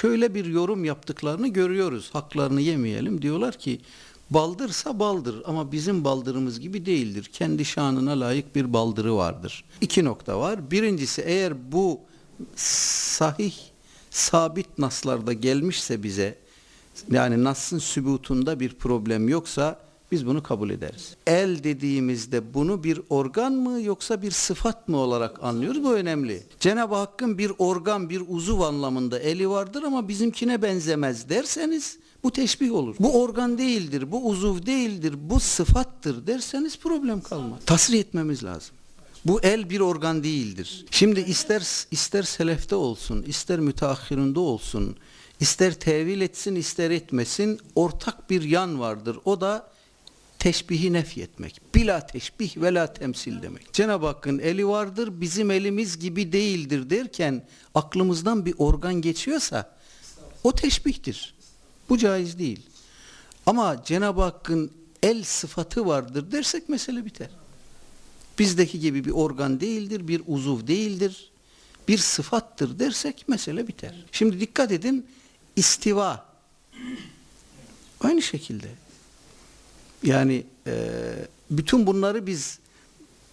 şöyle bir yorum yaptıklarını görüyoruz. Haklarını yemeyelim. Diyorlar ki baldırsa baldır ama bizim baldırımız gibi değildir. Kendi şanına layık bir baldırı vardır. İki nokta var. Birincisi eğer bu sahih sabit naslarda gelmişse bize yani Nas'ın sübutunda bir problem yoksa biz bunu kabul ederiz. El dediğimizde bunu bir organ mı yoksa bir sıfat mı olarak anlıyoruz? Bu önemli. Cenab-ı Hakk'ın bir organ, bir uzuv anlamında eli vardır ama bizimkine benzemez derseniz bu teşbih olur. Bu organ değildir, bu uzuv değildir, bu sıfattır derseniz problem kalmaz. Tasrih etmemiz lazım. Bu el bir organ değildir. Şimdi ister ister selefte olsun, ister müteahhirinde olsun, ister tevil etsin, ister etmesin, ortak bir yan vardır. O da teşbihi nef etmek. Bila teşbih ve la temsil demek. Cenab-ı Hakk'ın eli vardır, bizim elimiz gibi değildir derken aklımızdan bir organ geçiyorsa o teşbihtir. Bu caiz değil. Ama Cenab-ı Hakk'ın el sıfatı vardır dersek mesele biter. Bizdeki gibi bir organ değildir, bir uzuv değildir, bir sıfattır dersek mesele biter. Şimdi dikkat edin, istiva aynı şekilde. Yani e, bütün bunları biz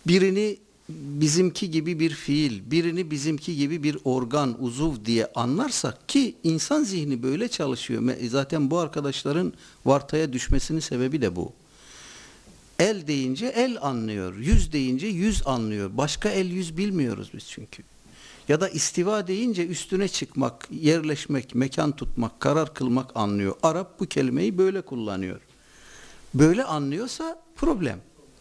birini bizimki gibi bir fiil, birini bizimki gibi bir organ, uzuv diye anlarsak ki insan zihni böyle çalışıyor. Zaten bu arkadaşların vartaya düşmesinin sebebi de bu. El deyince el anlıyor, yüz deyince yüz anlıyor. Başka el yüz bilmiyoruz biz çünkü. Ya da istiva deyince üstüne çıkmak, yerleşmek, mekan tutmak, karar kılmak anlıyor. Arap bu kelimeyi böyle kullanıyor. Böyle anlıyorsa problem.